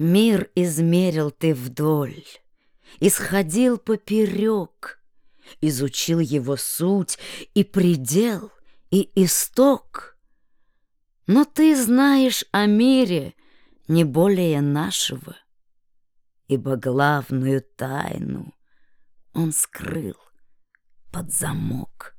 Мир измерил ты вдоль, исходил поперек, Изучил его суть и предел, и исток. Но ты знаешь о мире не более нашего, Ибо главную тайну он скрыл под замок.